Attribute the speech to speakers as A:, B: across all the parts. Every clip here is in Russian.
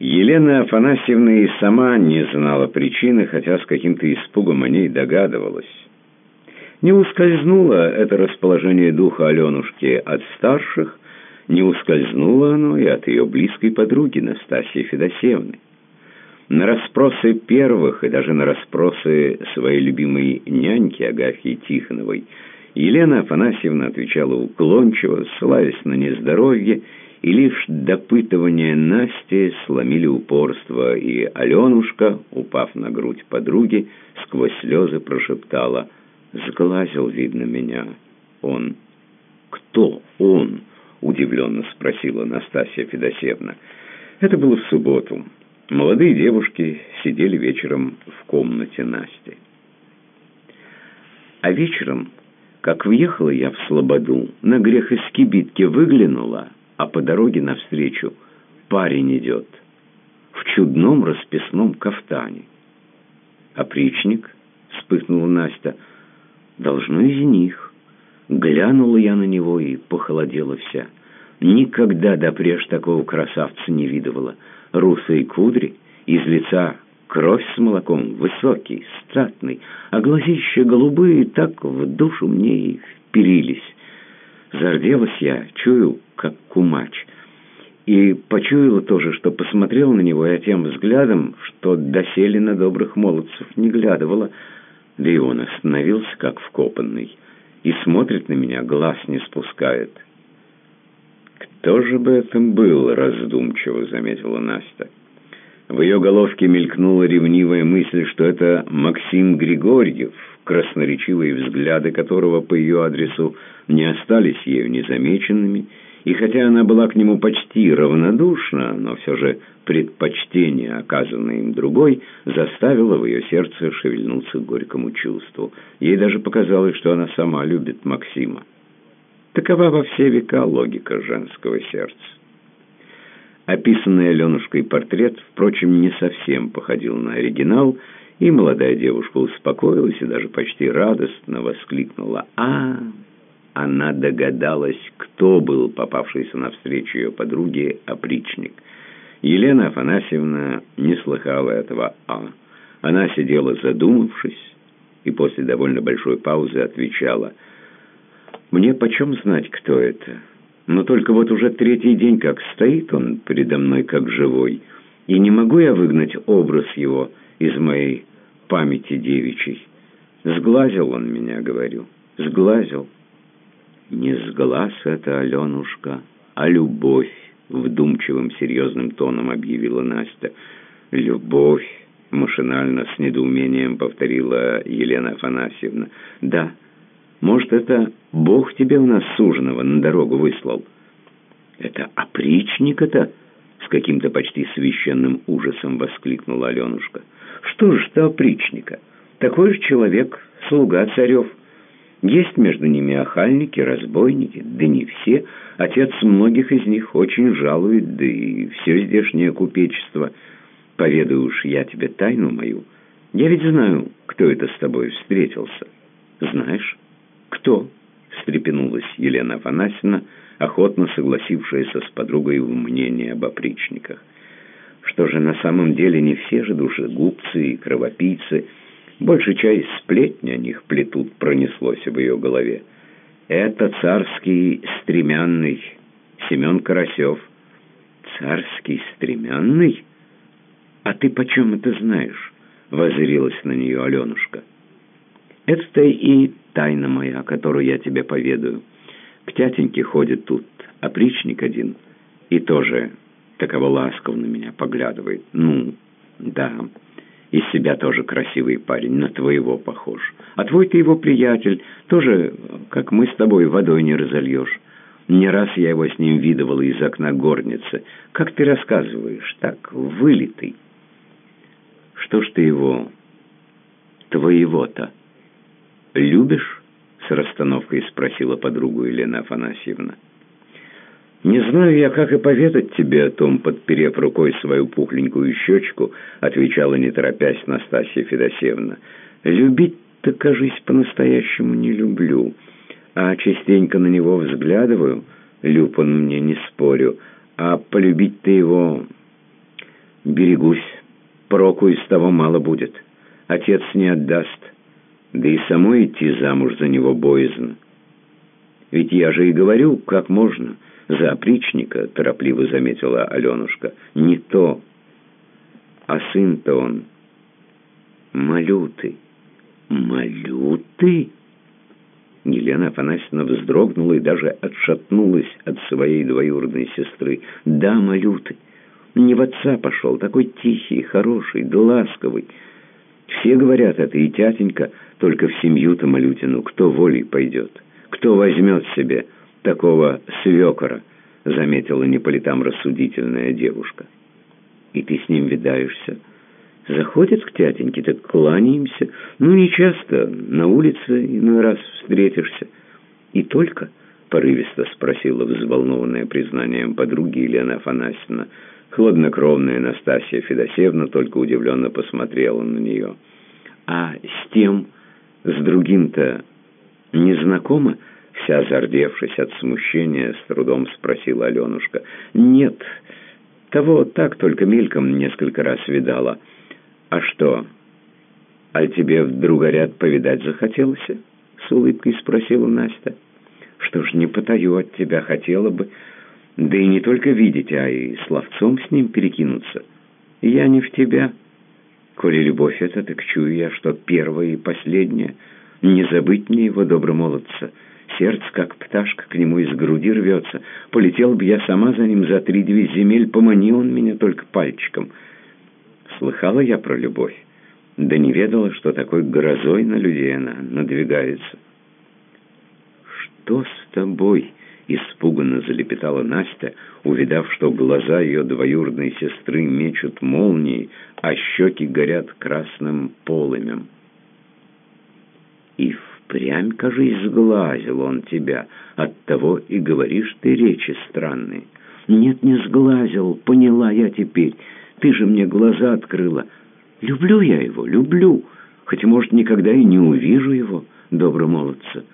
A: Елена Афанасьевна и сама не знала причины, хотя с каким-то испугом о ней догадывалась. Не ускользнуло это расположение духа Аленушки от старших, не ускользнуло оно и от ее близкой подруги Настасьи Федосеевны. На расспросы первых и даже на расспросы своей любимой няньки Агафьи Тихоновой Елена Афанасьевна отвечала уклончиво, ссылаясь на нездоровье, и лишь допытывания Насти сломили упорство, и Аленушка, упав на грудь подруги, сквозь слезы прошептала «Сглазил, видно, меня он». «Кто он?» — удивленно спросила Настасья Федосеевна. Это было в субботу. Молодые девушки сидели вечером в комнате Насти. А вечером, как въехала я в Слободу, на грех из кибитки выглянула — а по дороге навстречу парень идет в чудном расписном кафтане. «Опричник?» — вспыхнула Настя. «Должно из них». Глянула я на него и похолодела вся. Никогда допреж такого красавца не видывала. Русые кудри, из лица кровь с молоком, высокий, статный, а глазища голубые так в душу мне и вперились. Зарделась я, чую, как кумач. И почуяла тоже, что посмотрела на него я тем взглядом, что доселе на добрых молодцев не глядывала, да и он остановился, как вкопанный, и смотрит на меня, глаз не спускает. «Кто же бы это был?» — раздумчиво заметила Настя. В ее головке мелькнула ревнивая мысль, что это Максим Григорьев, красноречивые взгляды которого по ее адресу не остались ею незамеченными, и хотя она была к нему почти равнодушна, но все же предпочтение, оказанное им другой, заставило в ее сердце шевельнуться к горькому чувству. Ей даже показалось, что она сама любит Максима. Такова во все века логика женского сердца. Описанный Аленушкой портрет, впрочем, не совсем походил на оригинал, и молодая девушка успокоилась и даже почти радостно воскликнула «А, она догадалась, кто был попавшийся навстречу ее подруге опричник. Елена Афанасьевна не слыхала этого «а». Она сидела задумавшись и после довольно большой паузы отвечала «Мне почем знать, кто это? Но только вот уже третий день как стоит он передо мной как живой, и не могу я выгнать образ его из моей памяти девичьей. Сглазил он меня, говорю, сглазил». «Не с глаз это, Аленушка, а любовь», — вдумчивым серьезным тоном объявила Настя. «Любовь», — машинально с недоумением повторила Елена Афанасьевна. «Да, может, это Бог тебе у нас суженого на дорогу выслал?» «Это опричник-то?» — с каким-то почти священным ужасом воскликнула Аленушка. «Что ж ты опричника? Такой же человек, слуга царев». Есть между ними охальники, разбойники, да не все. Отец многих из них очень жалует, да и все здешнее купечество. Поведаю уж я тебе тайну мою. Я ведь знаю, кто это с тобой встретился. Знаешь? Кто? Встрепенулась Елена Афанасьевна, охотно согласившаяся с подругой в мнении об опричниках. Что же на самом деле не все же душегубцы и кровопийцы – больше часть сплетни о них плетут, пронеслось в ее голове. Это царский стремянный Семен Карасев. Царский стремянный? А ты почем это знаешь? Воззрилась на нее Аленушка. Это и тайна моя, которую я тебе поведаю. К тятеньке ходит тут опричник один, и тоже таково ласков на меня поглядывает. Ну, да... Из себя тоже красивый парень, на твоего похож. А твой-то его приятель, тоже, как мы с тобой, водой не разольешь. Не раз я его с ним видывала из окна горницы. Как ты рассказываешь, так, вылитый. Что ж ты его, твоего-то, любишь? С расстановкой спросила подругу Елена Афанасьевна. «Не знаю я, как и поведать тебе о том, подперев рукой свою пухленькую щечку», отвечала не торопясь Настасья Федосеевна. «Любить-то, кажись, по-настоящему не люблю, а частенько на него взглядываю, люб он мне, не спорю, а полюбить-то его Берегусь, проку из того мало будет. Отец не отдаст, да и самой идти замуж за него боязно. Ведь я же и говорю, как можно. За опричника, торопливо заметила Аленушка. Не то. А сын-то он малютый. Малютый? Елена Афанасьевна вздрогнула и даже отшатнулась от своей двоюродной сестры. «Да, малютый, не в отца пошел, такой тихий, хороший, да ласковый. Все говорят это, и тятенька, только в семью-то малютину кто волей пойдет, кто возьмет себе такого свекора», заметила не по летам рассудительная девушка. «И ты с ним видаешься?» Заходит к тятеньке, так кланяемся. Ну, не часто, на улице иной раз встретишься. И только, порывисто спросила взволнованная признанием подруги Елена Афанасьевна, хладнокровная Настасья Федосеевна только удивленно посмотрела на нее. А с тем, с другим-то не знакома? Вся зардевшись от смущения, с трудом спросила Аленушка. «Нет, того так только мельком несколько раз видала». «А что, а тебе вдруг, говорят, повидать захотелось?» С улыбкой спросила Настя. «Что ж, не потаю от тебя, хотела бы. Да и не только видеть, а и словцом с ним перекинуться. Я не в тебя. Коли любовь это, так чую я, что первое и последнее. Не забыть мне его, добромолодца. Сердце, как пташка, к нему из груди рвется. Полетел бы я сама за ним за три-две земель, помани он меня только пальчиком». Слыхала я про любовь, да не ведала, что такой грозой на людей она надвигается. «Что с тобой?» — испуганно залепетала Настя, увидав, что глаза ее двоюродной сестры мечут молнии, а щеки горят красным полымем. «И впрямь, кажись, сглазил он тебя, оттого и говоришь ты речи странные». «Нет, не сглазил, поняла я теперь». Ты же мне глаза открыла. Люблю я его, люблю, хоть, может, никогда и не увижу его, добромолодца».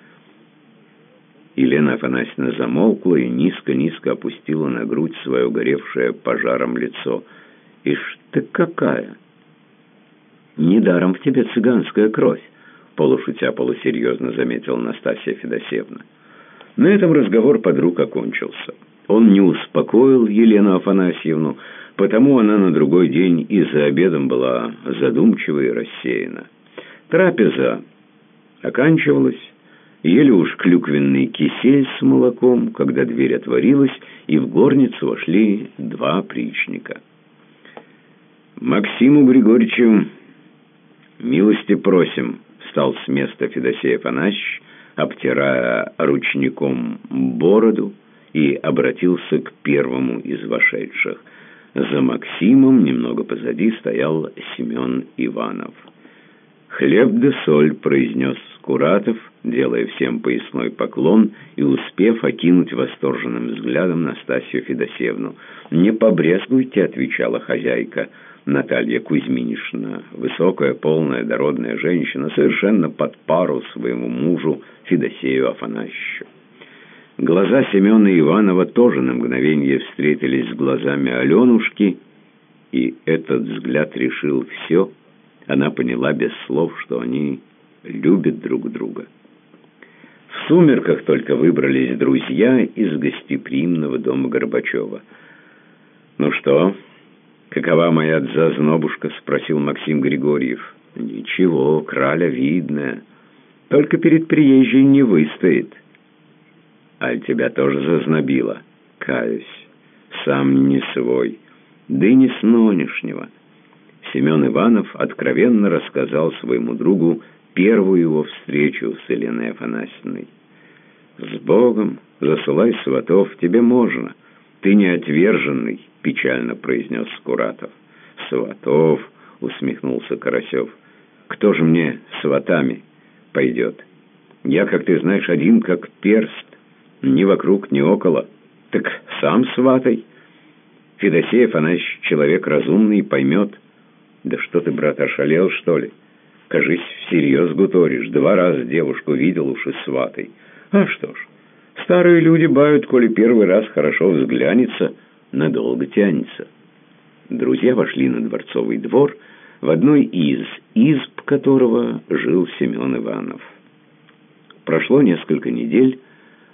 A: Елена Афанасьевна замолкла и низко-низко опустила на грудь свое горевшее пожаром лицо. «Ишь ты какая! Недаром в тебе цыганская кровь!» полушутя полусерьезно заметила Настасья Федосеевна. На этом разговор подруг окончился. Он не успокоил Елену Афанасьевну, Потому она на другой день и за обедом была задумчива и рассеяна. Трапеза оканчивалась, ели уж клюквенный кисель с молоком, когда дверь отворилась, и в горницу вошли два причника. «Максиму Григорьевичу милости просим», — встал с места Федосеев Афанасьевич, обтирая ручником бороду, и обратился к первому из вошедших — за Максимом, немного позади, стоял Семен Иванов. «Хлеб да соль», — произнес Скуратов, делая всем поясной поклон и успев окинуть восторженным взглядом Настасью Федосеевну. «Не побрезгуйте», — отвечала хозяйка Наталья Кузьминишна, высокая, полная, дородная женщина, совершенно под пару своему мужу Федосею Афанасьевичу. Глаза Семена Иванова тоже на мгновение встретились с глазами Аленушки, и этот взгляд решил все. Она поняла без слов, что они любят друг друга. В сумерках только выбрались друзья из гостеприимного дома Горбачева. «Ну что, какова моя зазнобушка?» — спросил Максим Григорьев. «Ничего, краля видная. Только перед приезжей не выстоит». «Аль тебя тоже зазнобило?» «Каюсь. Сам не свой. Да и не с нонешнего». Семен Иванов откровенно рассказал своему другу первую его встречу с Еленой Афанасьевной. «С Богом, засылай сватов, тебе можно. Ты не отверженный», — печально произнес Скуратов. «Сватов», — усмехнулся Карасев. «Кто же мне сватами пойдет? Я, как ты знаешь, один как перст. Ни вокруг, ни около. Так сам сватай. Федосеев, она человек разумный, поймет. Да что ты, брат, ошалел, что ли? Кажись, всерьез гуторишь. Два раза девушку видел уж и сватай. А что ж, старые люди бают, коли первый раз хорошо взглянется, надолго тянется. Друзья вошли на дворцовый двор, в одной из изб которого жил Семен Иванов. Прошло несколько недель,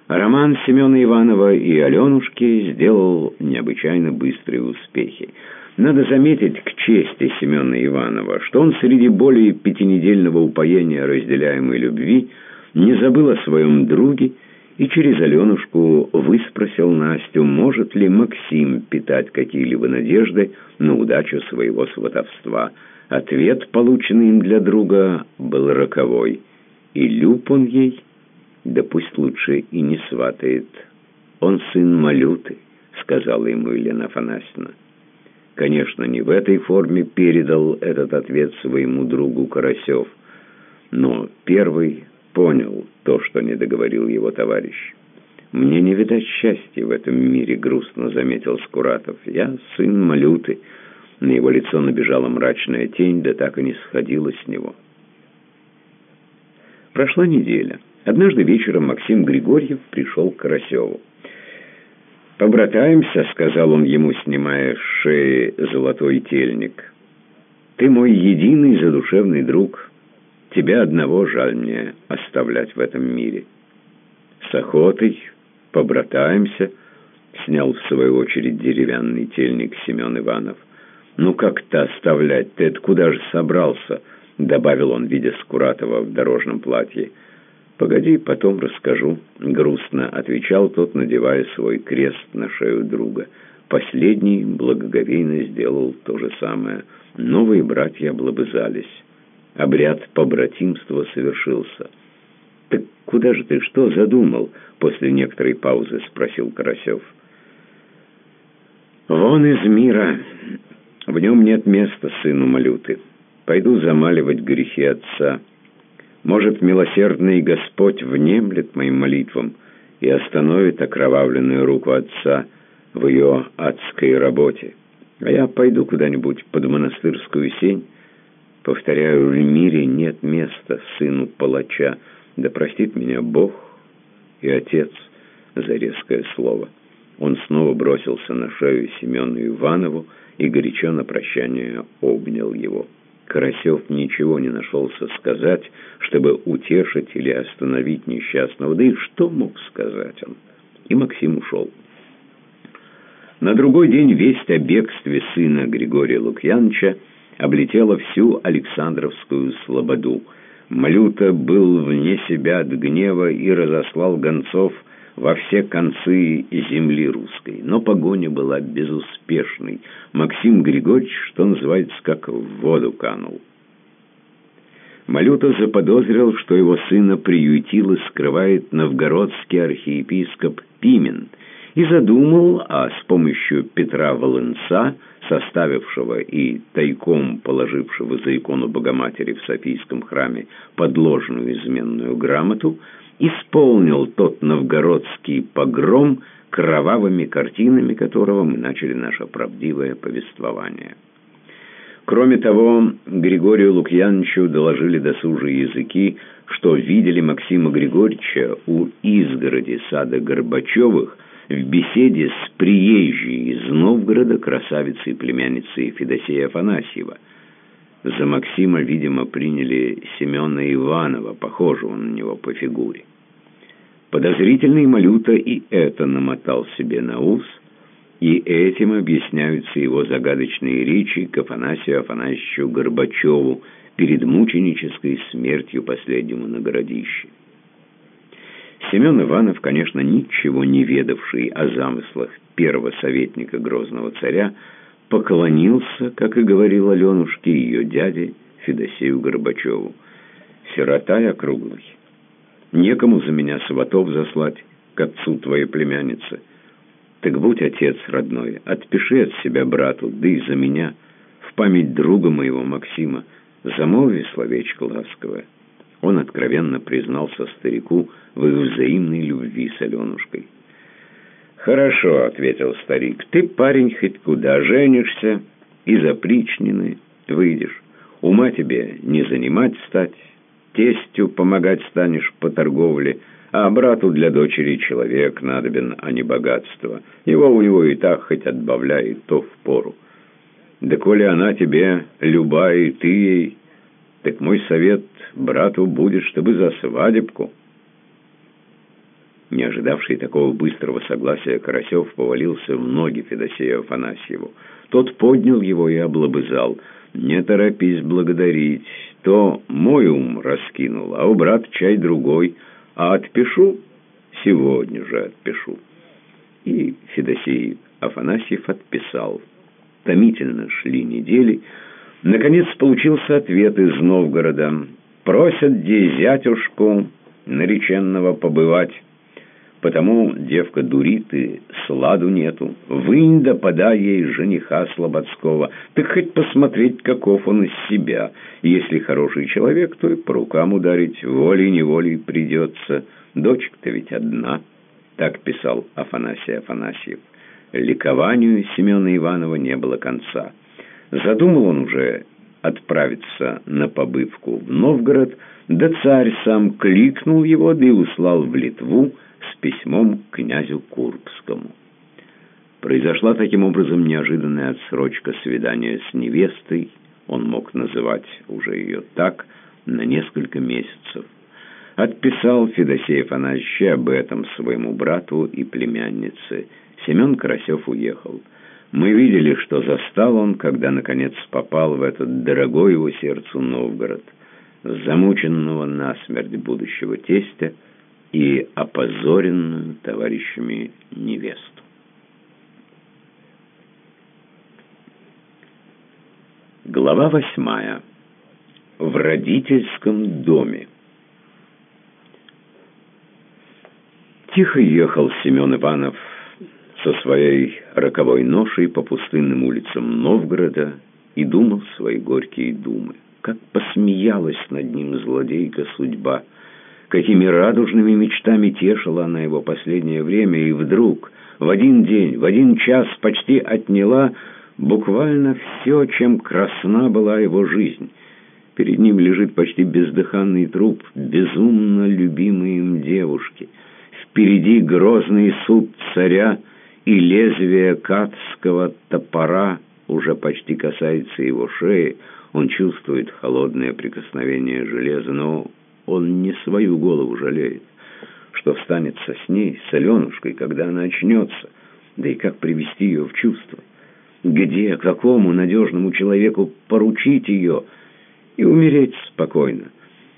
A: а роман Семена Иванова и Аленушки сделал необычайно быстрые успехи. Надо заметить к чести Семена Иванова, что он среди более пятинедельного упоения разделяемой любви не забыл о своем друге и через Аленушку выспросил Настю, может ли Максим питать какие-либо надежды на удачу своего сватовства. Ответ, полученный им для друга, был роковой. И люб он ей, да пусть лучше и не сватает. Он сын Малюты, сказала ему Елена Афанасьевна. Конечно, не в этой форме передал этот ответ своему другу Карасев, но первый понял то, что не договорил его товарищ. «Мне не видать счастья в этом мире», — грустно заметил Скуратов. «Я сын Малюты». На его лицо набежала мрачная тень, да так и не сходила с него. Прошла неделя. Однажды вечером Максим Григорьев пришел к Карасеву. «Побратаемся», — сказал он ему, снимая с шеи золотой тельник. «Ты мой единый задушевный друг. Тебя одного жаль мне оставлять в этом мире». «С охотой побратаемся», — снял в свою очередь деревянный тельник Семен Иванов. «Ну как-то оставлять? Ты откуда же собрался?» — добавил он, видя Скуратова в дорожном платье. «Погоди, потом расскажу», — грустно отвечал тот, надевая свой крест на шею друга. Последний благоговейно сделал то же самое. Новые братья облобызались. Обряд побратимства совершился. «Так куда же ты что задумал?» — после некоторой паузы спросил Карасев. «Вон из мира. В нем нет места сыну Малюты. Пойду замаливать грехи отца». Может, милосердный Господь внемлет моим молитвам и остановит окровавленную руку отца в ее адской работе. А я пойду куда-нибудь под монастырскую сень. Повторяю, в мире нет места сыну палача. Да простит меня Бог и Отец за резкое слово. Он снова бросился на шею Семену Иванову и горячо на прощание обнял его. Карасев ничего не нашелся сказать, чтобы утешить или остановить несчастного. Да и что мог сказать он? И Максим ушел. На другой день весть о бегстве сына Григория Лукьяновича облетела всю Александровскую слободу. Малюта был вне себя от гнева и разослал гонцов во все концы земли русской. Но погоня была безуспешной. Максим Григорьевич, что называется, как в воду канул. Малюта заподозрил, что его сына приютил и скрывает новгородский архиепископ Пимен, и задумал, а с помощью Петра Волынца, составившего и тайком положившего за икону Богоматери в Софийском храме подложную изменную грамоту, исполнил тот новгородский погром, кровавыми картинами которого мы начали наше правдивое повествование. Кроме того, Григорию Лукьяновичу доложили досужие языки, что видели Максима Григорьевича у изгороди сада Горбачевых в беседе с приезжей из Новгорода красавицей племянницей Федосея Афанасьева – за Максима, видимо, приняли Семена Иванова, похожего на него по фигуре. Подозрительный Малюта и это намотал себе на ус, и этим объясняются его загадочные речи к Афанасию Афанасьевичу Горбачеву перед мученической смертью последнему на городище. Семен Иванов, конечно, ничего не ведавший о замыслах первого советника Грозного царя, поклонился, как и говорил Аленушке, ее дяде Федосею Горбачеву. «Сирота я круглый. Некому за меня сватов заслать к отцу твоей племянницы. Так будь отец родной, отпиши от себя брату, да и за меня, в память друга моего Максима, замолви словечко ласковое». Он откровенно признался старику в их взаимной любви с Аленушкой. «Хорошо», — ответил старик, — «ты, парень, хоть куда женишься, из опричнины выйдешь. Ума тебе не занимать стать, тестю помогать станешь по торговле, а брату для дочери человек надобен, а не богатство. Его у него и так хоть отбавляй, то в пору. Да коли она тебе любая, и ты ей, так мой совет брату будет, чтобы за свадебку». Не ожидавший такого быстрого согласия, Карасев повалился в ноги Федосею Афанасьеву. Тот поднял его и облобызал. «Не торопись благодарить. То мой ум раскинул, а у брата чай другой. А отпишу? Сегодня же отпишу». И Федосей Афанасьев отписал. Томительно шли недели. Наконец получился ответ из Новгорода. «Просят дезятюшку нареченного побывать». Потому девка дурит и сладу нету. Вынь да подай ей жениха Слободского. Так хоть посмотреть, каков он из себя. Если хороший человек, то и по рукам ударить волей-неволей придется. Дочка-то ведь одна. Так писал Афанасий Афанасьев. Ликованию Семена Иванова не было конца. Задумал он уже отправиться на побывку в Новгород, да царь сам кликнул его, да и услал в Литву, с письмом к князю Курбскому. Произошла таким образом неожиданная отсрочка свидания с невестой, он мог называть уже ее так, на несколько месяцев. Отписал Федосей Афанасьевич об этом своему брату и племяннице. Семен Карасев уехал. Мы видели, что застал он, когда, наконец, попал в этот дорогой его сердцу Новгород, замученного насмерть будущего тестя, и опозоренную товарищами невесту. Глава восьмая. В родительском доме. Тихо ехал Семен Иванов со своей роковой ношей по пустынным улицам Новгорода и думал свои горькие думы. Как посмеялась над ним злодейка судьба — какими радужными мечтами тешила она его последнее время, и вдруг, в один день, в один час почти отняла буквально все, чем красна была его жизнь. Перед ним лежит почти бездыханный труп безумно любимой им девушки. Впереди грозный суд царя, и лезвие катского топора уже почти касается его шеи. Он чувствует холодное прикосновение железа, но он не свою голову жалеет. Что встанется с ней, с Аленушкой, когда она очнется? Да и как привести ее в чувство? Где, какому надежному человеку поручить ее и умереть спокойно?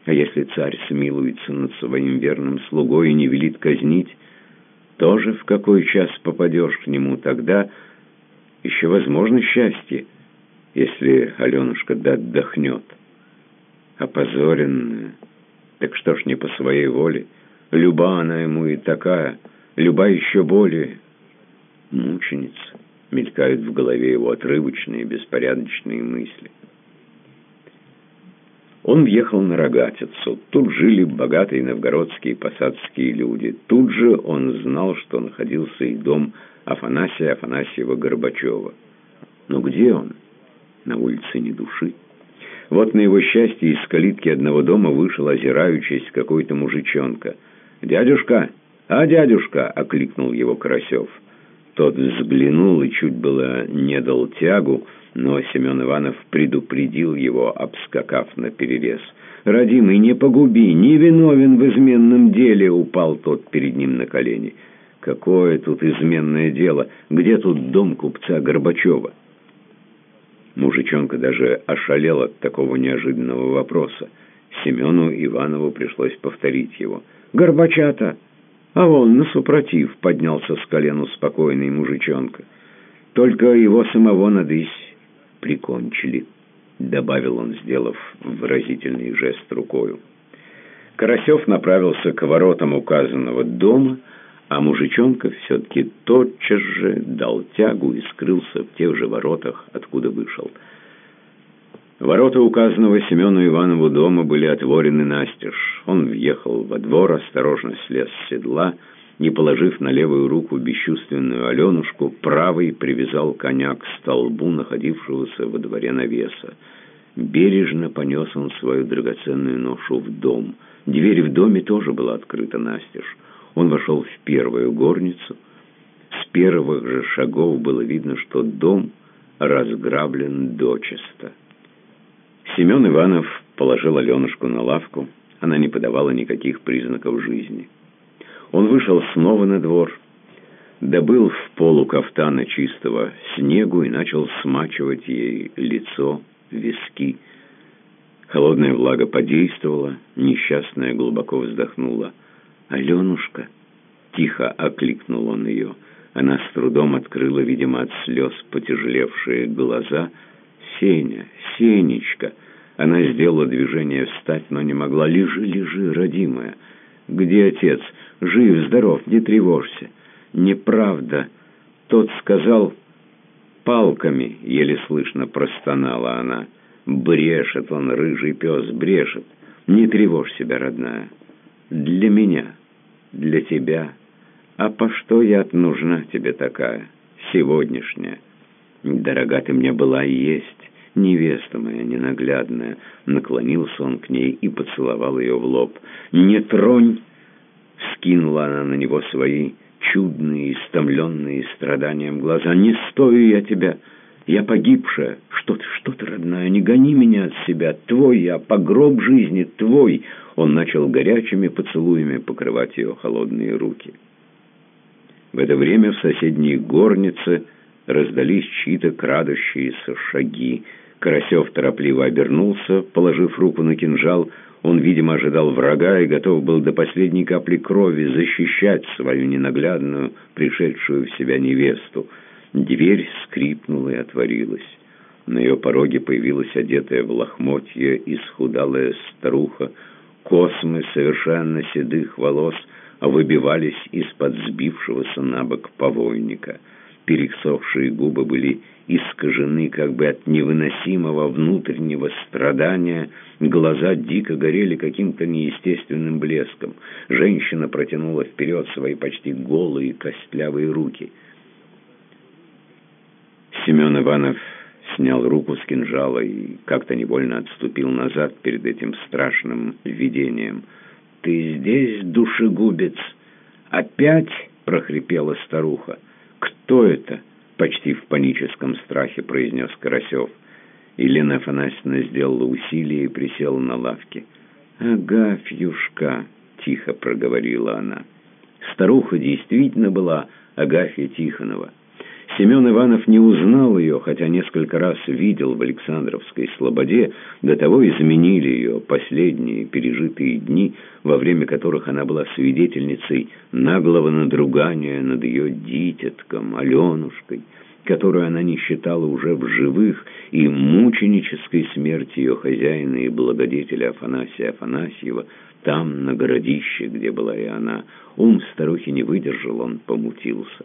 A: А если царь смилуется над своим верным слугой и не велит казнить, тоже в какой час попадешь к нему тогда? Еще возможно счастье, если Аленушка да отдохнет. Опозоренная... Так что ж не по своей воле? Люба она ему и такая, люба еще более. Мученица. Мелькают в голове его отрывочные, беспорядочные мысли. Он въехал на Рогатицу. Тут жили богатые новгородские посадские люди. Тут же он знал, что находился и дом Афанасия Афанасьева Горбачева. Но где он? На улице ни души. Вот на его счастье из калитки одного дома вышел, озираючись, какой-то мужичонка. «Дядюшка! А, дядюшка!» — окликнул его Карасев. Тот взглянул и чуть было не дал тягу, но Семен Иванов предупредил его, обскакав на перерез. «Родимый, не погуби, не виновен в изменном деле!» — упал тот перед ним на колени. «Какое тут изменное дело? Где тут дом купца Горбачева?» Мужичонка даже ошалел от такого неожиданного вопроса. Семену Иванову пришлось повторить его. «Горбачата!» А вон, на супротив, поднялся с колен спокойный мужичонка. «Только его самого надысь прикончили», — добавил он, сделав выразительный жест рукою. Карасев направился к воротам указанного дома, — а мужичонка все-таки тотчас же дал тягу и скрылся в тех же воротах, откуда вышел. Ворота указанного Семену Иванову дома были отворены настежь. Он въехал во двор, осторожно слез с седла и, положив на левую руку бесчувственную Аленушку, правой привязал коня к столбу, находившегося во дворе навеса. Бережно понес он свою драгоценную ношу в дом. Дверь в доме тоже была открыта настежь. Он вошел в первую горницу. С первых же шагов было видно, что дом разграблен дочисто. Семен Иванов положил Аленушку на лавку. Она не подавала никаких признаков жизни. Он вышел снова на двор, добыл в полу кафтана чистого снегу и начал смачивать ей лицо, виски. Холодная влага подействовала, несчастная глубоко вздохнула. «Аленушка!» — тихо окликнул он ее. Она с трудом открыла, видимо, от слез потяжелевшие глаза. «Сеня! Сенечка!» Она сделала движение встать, но не могла. «Лежи, лежи, родимая!» «Где отец? Жив, здоров, не тревожься!» «Неправда!» Тот сказал палками, еле слышно простонала она. «Брешет он, рыжий пес, брешет! Не тревожь себя, родная! Для меня, для тебя!» «А по что я нужна тебе такая, сегодняшняя? Дорога ты мне была и есть, невеста моя ненаглядная». Наклонился он к ней и поцеловал ее в лоб. «Не тронь!» — вскинула она на него свои чудные, истомленные страданием глаза. «Не стою я тебя!» Я погибшая. Что ты, что ты, родная, не гони меня от себя. Твой я, погроб жизни твой. Он начал горячими поцелуями покрывать ее холодные руки. В это время в соседней горнице раздались чьи-то крадущиеся шаги. Карасев торопливо обернулся, положив руку на кинжал. Он, видимо, ожидал врага и готов был до последней капли крови защищать свою ненаглядную, пришедшую в себя невесту. Дверь скрипнула и отворилась. На ее пороге появилась одетая в лохмотье исхудалая старуха, космы совершенно седых волос — выбивались из-под сбившегося на бок повойника. Пересохшие губы были искажены как бы от невыносимого внутреннего страдания, глаза дико горели каким-то неестественным блеском. Женщина протянула вперед свои почти голые костлявые руки. Семен Иванов снял руку с кинжала и как-то невольно отступил назад перед этим страшным видением — «Ты здесь, душегубец?» «Опять?» — прохрипела старуха. «Кто это?» — почти в паническом страхе произнес Карасев. Елена Афанасьевна сделала усилие и присела на лавке. «Агафьюшка!» — тихо проговорила она. Старуха действительно была Агафья Тихонова. Семен Иванов не узнал ее, хотя несколько раз видел в Александровской слободе, до того изменили ее последние пережитые дни, во время которых она была свидетельницей наглого надругания над ее дитятком, Аленушкой, которую она не считала уже в живых, и мученической смерти ее хозяина и благодетеля Афанасия Афанасьева, там, на городище, где была и она. Ум старухи не выдержал, он помутился.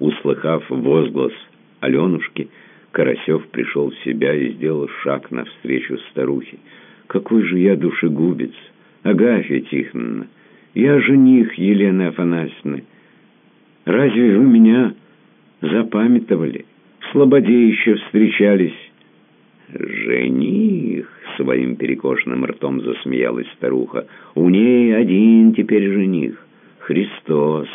A: Услыхав возглас Аленушки, Карасев пришел в себя и сделал шаг навстречу старухе. «Какой же я душегубец! Агафья Тихоновна! Я жених Елены Афанасьевны! Разве вы меня запамятовали? Слободе еще встречались!» «Жених!» — своим перекошенным ртом засмеялась старуха. «У ней один теперь жених — Христос!»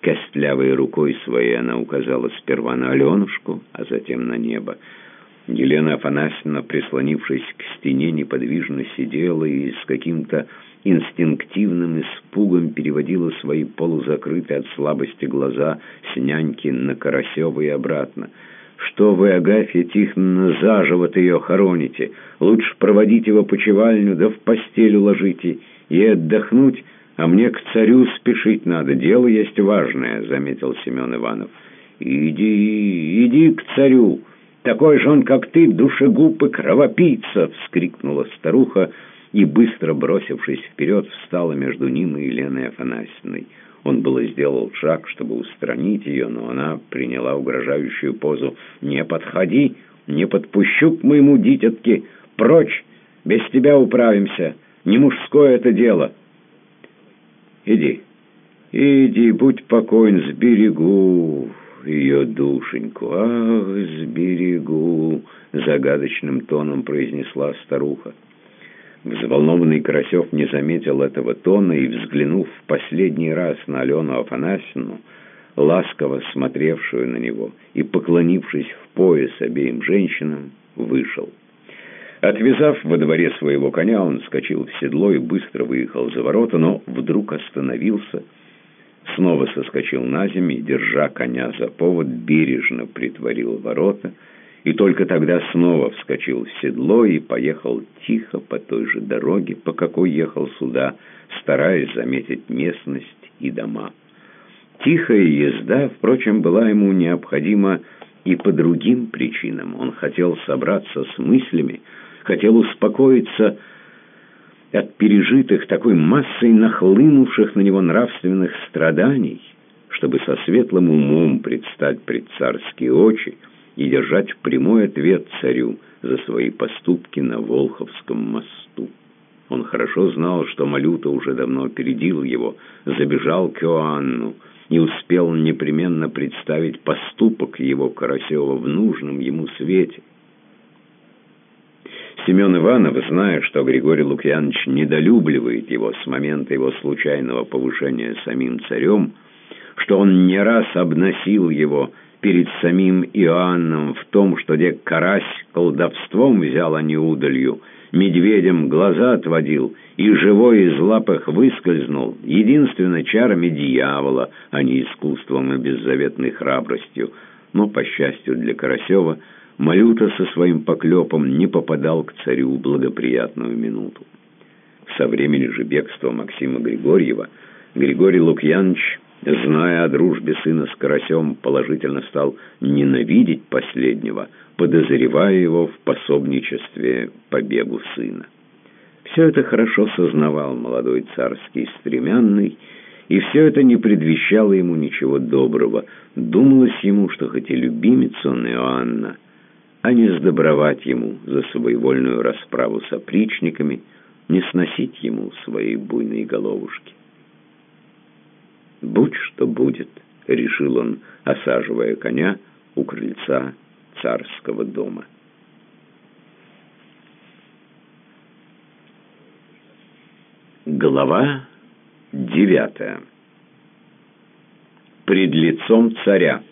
A: Костлявой рукой своей она указала сперва на Аленушку, а затем на небо. Елена Афанасьевна, прислонившись к стене, неподвижно сидела и с каким-то инстинктивным испугом переводила свои полузакрытые от слабости глаза с няньки на Карасева и обратно. «Что вы, Агафья Тихоновна, заживо-то ее хороните? Лучше проводить его почевальню, да в постель уложите и отдохнуть». «А мне к царю спешить надо, дело есть важное», — заметил Семен Иванов. «Иди, иди к царю, такой же он, как ты, душегуб и кровопийца!» — вскрикнула старуха и, быстро бросившись вперед, встала между ним и Еленой Афанасьевной. Он было сделал шаг, чтобы устранить ее, но она приняла угрожающую позу. «Не подходи, не подпущу к моему дитятке! Прочь! Без тебя управимся! Не мужское это дело!» Иди, иди, будь покоен, сберегу ее душеньку. Ах, сберегу, загадочным тоном произнесла старуха. Взволнованный Карасев не заметил этого тона и, взглянув в последний раз на Алену Афанасьевну, ласково смотревшую на него и, поклонившись в пояс обеим женщинам, вышел. Отвязав во дворе своего коня, он вскочил в седло и быстро выехал за ворота, но вдруг остановился, снова соскочил на землю и, держа коня за повод, бережно притворил ворота, и только тогда снова вскочил в седло и поехал тихо по той же дороге, по какой ехал сюда, стараясь заметить местность и дома. Тихая езда, впрочем, была ему необходима и по другим причинам. Он хотел собраться с мыслями, хотел успокоиться от пережитых такой массой нахлынувших на него нравственных страданий, чтобы со светлым умом предстать пред царские очи и держать прямой ответ царю за свои поступки на Волховском мосту. Он хорошо знал, что Малюта уже давно опередил его, забежал к Иоанну, не успел непременно представить поступок его Карасева в нужном ему свете. Семен Иванов, зная, что Григорий Лукьянович недолюбливает его с момента его случайного повышения самим царем, что он не раз обносил его перед самим Иоанном в том, что где карась колдовством взял, а не удалью, медведем глаза отводил и живой из лап их выскользнул, единственно чарами дьявола, а не искусством и беззаветной храбростью. Но, по счастью для Карасева, Малюта со своим поклепом не попадал к царю благоприятную минуту. Со времени же бегства Максима Григорьева Григорий Лукьянович зная о дружбе сына с Карасем, положительно стал ненавидеть последнего, подозревая его в пособничестве побегу сына. Все это хорошо сознавал молодой царский стремянный, и все это не предвещало ему ничего доброго. Думалось ему, что хоть и любимец он Иоанна, а не сдобровать ему за своевольную расправу с опричниками, не сносить ему своей буйной головушки. «Будь что будет», — решил он, осаживая коня у крыльца царского дома. Глава девятая. Пред лицом царя.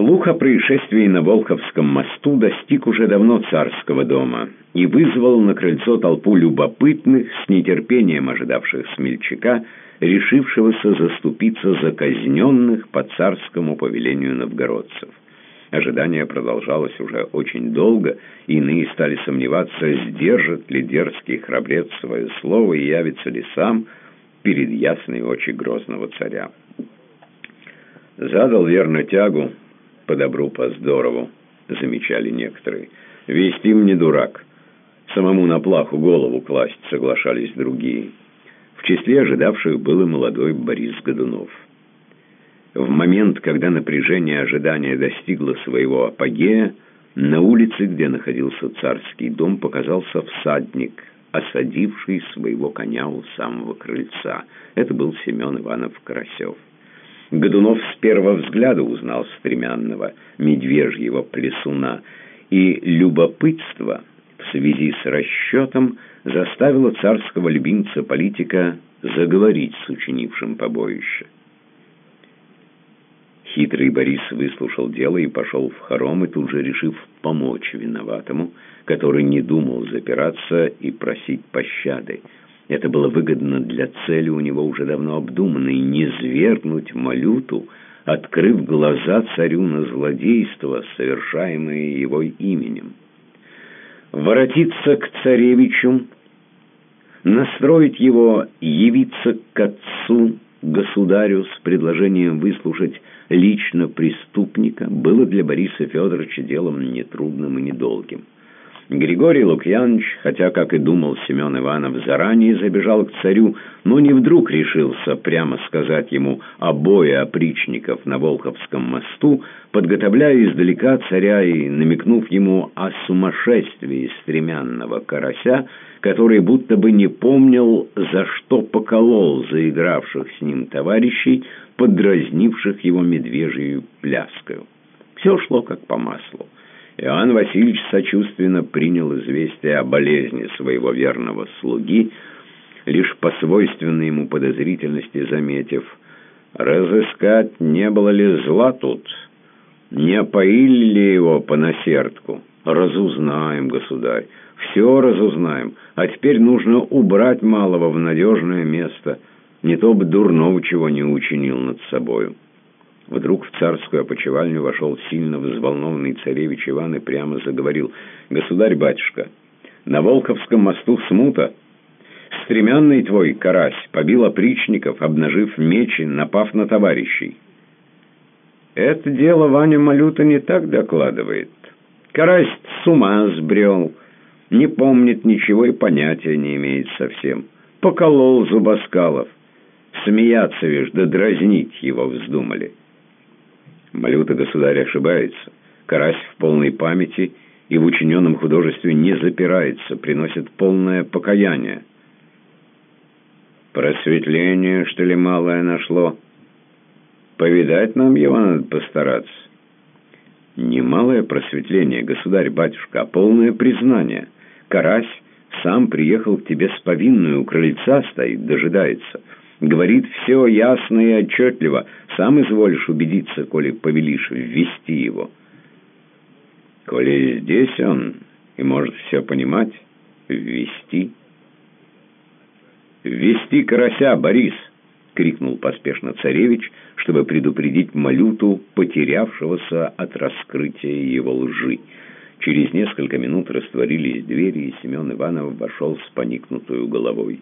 A: Слух о происшествии на Волховском мосту достиг уже давно царского дома и вызвал на крыльцо толпу любопытных, с нетерпением ожидавших смельчака, решившегося заступиться за казненных по царскому повелению новгородцев. Ожидание продолжалось уже очень долго, и иные стали сомневаться, сдержит ли дерзкий храбрец свое слово и явится ли сам перед ясной очи грозного царя. Задал верно тягу, по добру, по здорову», — замечали некоторые. «Вестим не дурак. Самому на плаху голову класть соглашались другие». В числе ожидавших был и молодой Борис Годунов. В момент, когда напряжение ожидания достигло своего апогея, на улице, где находился царский дом, показался всадник, осадивший своего коня у самого крыльца. Это был Семен Иванов Карасев. Годунов с первого взгляда узнал стремянного медвежьего плесуна, и любопытство в связи с расчетом заставило царского любимца-политика заговорить с учинившим побоище. Хитрый Борис выслушал дело и пошел в хором, и тут же решив помочь виноватому, который не думал запираться и просить пощады. Это было выгодно для цели у него уже давно обдуманной — не свергнуть малюту, открыв глаза царю на злодейство, совершаемое его именем. Воротиться к царевичу, настроить его явиться к отцу, государю с предложением выслушать лично преступника было для Бориса Федоровича делом нетрудным и недолгим. Григорий Лукьянович, хотя, как и думал Семен Иванов, заранее забежал к царю, но не вдруг решился прямо сказать ему о бое опричников на Волховском мосту, подготовляя издалека царя и намекнув ему о сумасшествии стремянного карася, который будто бы не помнил, за что поколол заигравших с ним товарищей, подразнивших его медвежью пляскою. Все шло как по маслу. Иоанн Васильевич сочувственно принял известие о болезни своего верного слуги, лишь по свойственной ему подозрительности заметив, «Разыскать, не было ли зла тут? Не поили ли его по насердку? Разузнаем, государь, все разузнаем, а теперь нужно убрать малого в надежное место, не то бы дурного чего не учинил над собою». Вдруг в царскую опочивальню вошел сильно взволнованный царевич Иван и прямо заговорил. «Государь-батюшка, на Волховском мосту смута. Стремянный твой, карась, побил опричников, обнажив мечи, напав на товарищей». «Это дело Ваня Малюта не так докладывает. Карась с ума сбрел, не помнит ничего и понятия не имеет совсем. Поколол Зубаскалов. Смеяться, вишь, да дразнить его вздумали». Малюта государь ошибается. Карась в полной памяти и в учиненном художестве не запирается, приносит полное покаяние. Просветление, что ли, малое нашло? Повидать нам его надо постараться. Не малое просветление, государь-батюшка, а полное признание. Карась сам приехал к тебе с повинной, у крыльца стоит, дожидается. Говорит все ясно и отчетливо. Сам изволишь убедиться, коли повелишь ввести его. Коли здесь он и может все понимать, ввести. «Ввести карася, Борис!» — крикнул поспешно царевич, чтобы предупредить Малюту, потерявшегося от раскрытия его лжи. Через несколько минут растворились двери, и Семен Иванов вошел с поникнутую головой.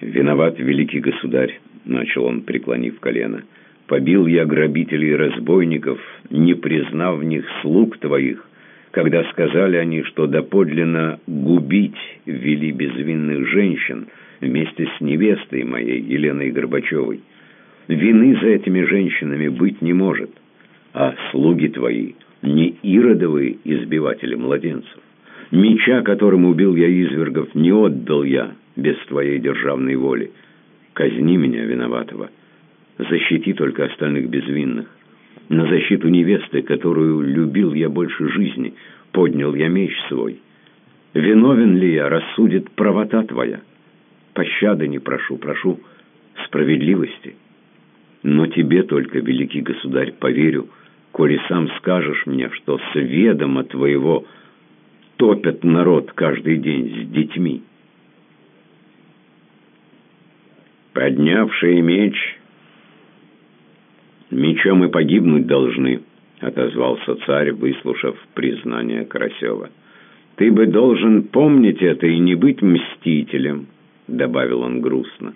A: «Виноват великий государь», — начал он, преклонив колено. «Побил я грабителей и разбойников, не признав в них слуг твоих, когда сказали они, что доподлинно губить вели безвинных женщин вместе с невестой моей, Еленой Горбачевой. Вины за этими женщинами быть не может, а слуги твои не иродовые избиватели младенцев. Меча, которым убил я извергов, не отдал я, без твоей державной воли. Казни меня, виноватого. Защити только остальных безвинных. На защиту невесты, которую любил я больше жизни, поднял я меч свой. Виновен ли я, рассудит правота твоя. Пощады не прошу, прошу справедливости. Но тебе только, великий государь, поверю, коли сам скажешь мне, что с ведома твоего топят народ каждый день с детьми. «Поднявшие меч, мечом и погибнуть должны», — отозвался царь, выслушав признание Карасева. «Ты бы должен помнить это и не быть мстителем», — добавил он грустно.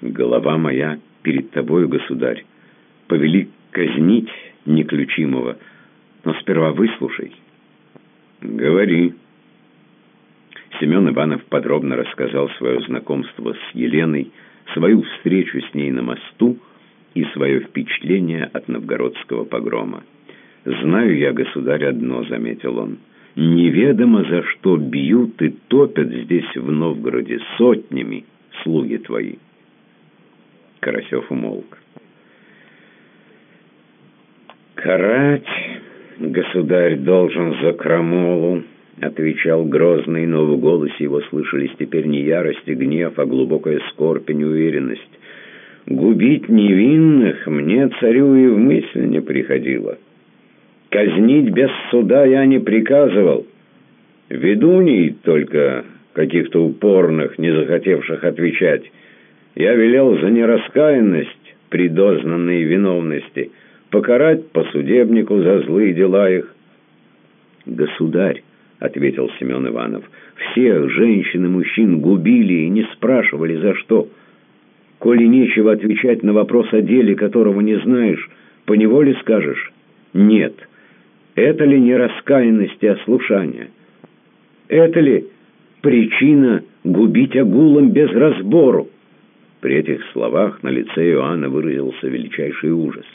A: «Голова моя перед тобою, государь. Повели казнить неключимого, но сперва выслушай». «Говори». Семен Иванов подробно рассказал свое знакомство с Еленой, свою встречу с ней на мосту и свое впечатление от новгородского погрома. «Знаю я, государь, одно», — заметил он, — «неведомо за что бьют и топят здесь, в Новгороде, сотнями слуги твои». Карасев умолк. «Карать, государь, должен за крамолу», — отвечал грозный, но в голосе его слышались теперь не ярость и гнев, а глубокая скорбь и неуверенность. «Губить невинных мне, царю, и в мысль не приходило. Казнить без суда я не приказывал. Ведуней только каких-то упорных, не захотевших отвечать. Я велел за нераскаянность при дознанной виновности покарать по судебнику за злые дела их. Государь, — ответил Семен Иванов. «Всех женщин и мужчин губили и не спрашивали, за что. Коли нечего отвечать на вопрос о деле, которого не знаешь, поневоле скажешь «нет». Это ли не раскаянность и ослушание? Это ли причина губить огулом без разбору?» При этих словах на лице Иоанна выразился величайший ужас.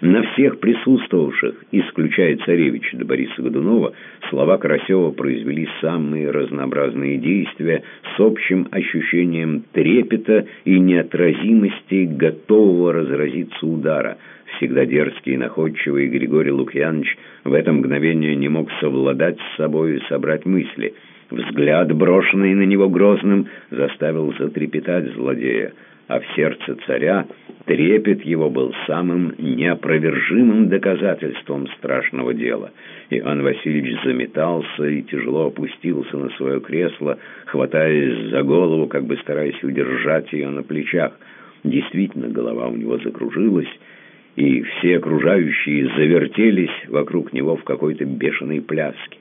A: На всех присутствовавших, исключая царевича до Бориса Годунова, слова Карасева произвели самые разнообразные действия с общим ощущением трепета и неотразимости, готового разразиться удара. Всегда дерзкий и находчивый Григорий Лукьянович в это мгновение не мог совладать с собой и собрать мысли – Взгляд, брошенный на него грозным, заставил затрепетать злодея, а в сердце царя трепет его был самым неопровержимым доказательством страшного дела. Иоанн Васильевич заметался и тяжело опустился на свое кресло, хватаясь за голову, как бы стараясь удержать ее на плечах. Действительно, голова у него закружилась, и все окружающие завертелись вокруг него в какой-то бешеной пляске.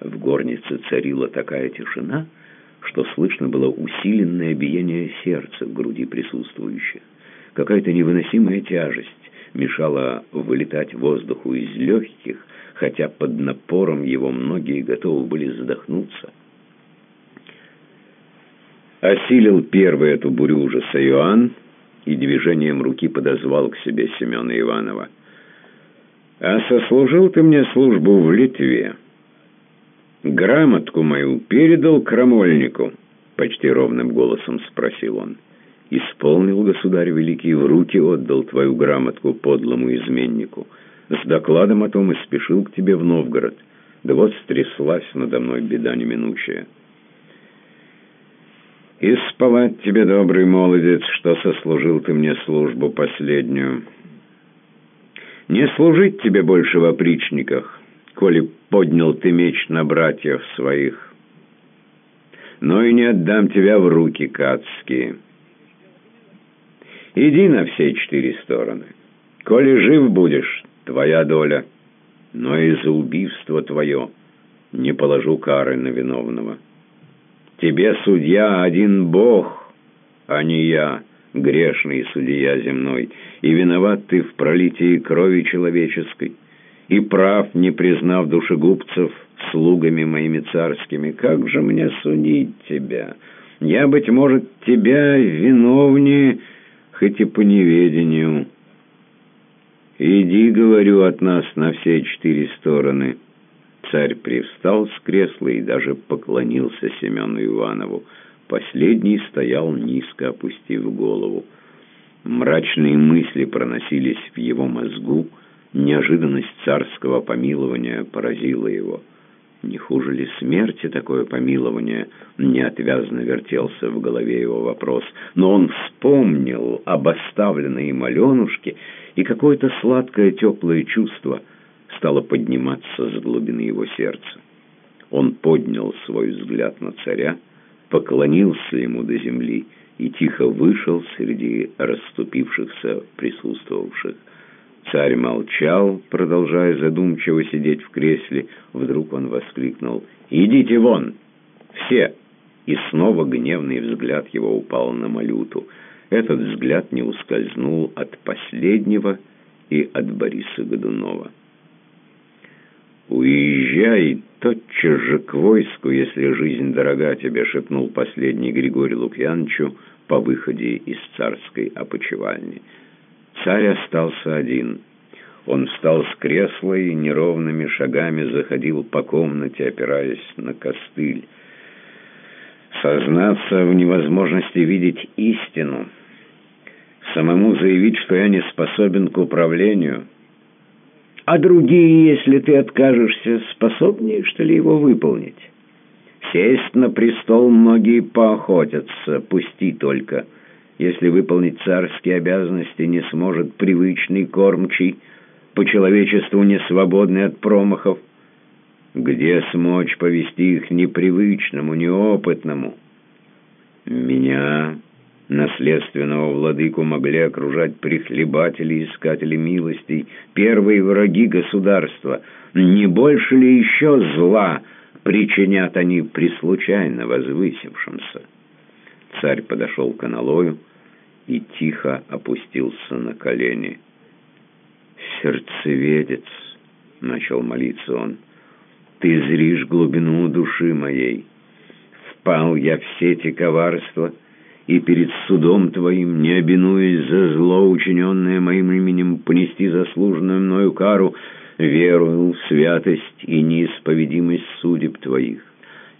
A: В горнице царила такая тишина, что слышно было усиленное биение сердца в груди присутствующих. Какая-то невыносимая тяжесть мешала вылетать воздуху из легких, хотя под напором его многие готовы были задохнуться. Осилил первый эту бурю ужаса Иоанн и движением руки подозвал к себе Семена Иванова. «А сослужил ты мне службу в Литве». «Грамотку мою передал крамольнику?» — почти ровным голосом спросил он. «Исполнил, государь великий, в руки отдал твою грамотку подлому изменнику. С докладом о том и спешил к тебе в Новгород. Да вот стряслась надо мной беда неминучая». «Исповать тебе, добрый молодец, что сослужил ты мне службу последнюю. Не служить тебе больше в опричниках» коли поднял ты меч на братьев своих. Но и не отдам тебя в руки кацкие. Иди на все четыре стороны. Коли жив будешь, твоя доля, но и за убийство твое не положу кары на виновного. Тебе, судья, один Бог, а не я, грешный судья земной, и виноват ты в пролитии крови человеческой и прав, не признав душегубцев слугами моими царскими. Как же мне судить тебя? Я, быть может, тебя виновнее, хоть и по неведению. Иди, говорю, от нас на все четыре стороны». Царь привстал с кресла и даже поклонился Семену Иванову. Последний стоял низко, опустив голову. Мрачные мысли проносились в его мозгу, Неожиданность царского помилования поразила его. Не хуже ли смерти такое помилование? Неотвязно вертелся в голове его вопрос. Но он вспомнил об оставленной им Аленушке, и какое-то сладкое теплое чувство стало подниматься с глубины его сердца. Он поднял свой взгляд на царя, поклонился ему до земли и тихо вышел среди расступившихся присутствовавших. Царь молчал, продолжая задумчиво сидеть в кресле. Вдруг он воскликнул «Идите вон! Все!» И снова гневный взгляд его упал на Малюту. Этот взгляд не ускользнул от последнего и от Бориса Годунова. «Уезжай тотчас же к войску, если жизнь дорога тебе», — шепнул последний Григорий Лукьяновичу по выходе из царской опочивальни. Царь остался один. Он встал с кресла и неровными шагами заходил по комнате, опираясь на костыль. Сознаться в невозможности видеть истину, самому заявить, что я не способен к управлению, а другие, если ты откажешься, способнее, что ли, его выполнить? Сесть на престол многие поохотятся, пусти только — если выполнить царские обязанности не сможет привычный кормчий, по человечеству не свободный от промахов, где смочь повести их непривычному, неопытному? Меня, наследственного владыку, могли окружать прихлебатели и искатели милостей, первые враги государства. Не больше ли еще зла причинят они при случайно возвысившемся? Царь подошел к аналою, и тихо опустился на колени. «Сердцеведец», — начал молиться он, — «ты зришь глубину души моей. Впал я в сети коварства, и перед судом твоим, не обинуясь за зло, учиненное моим именем, понести заслуженную мною кару, верую в святость и неисповедимость судеб твоих.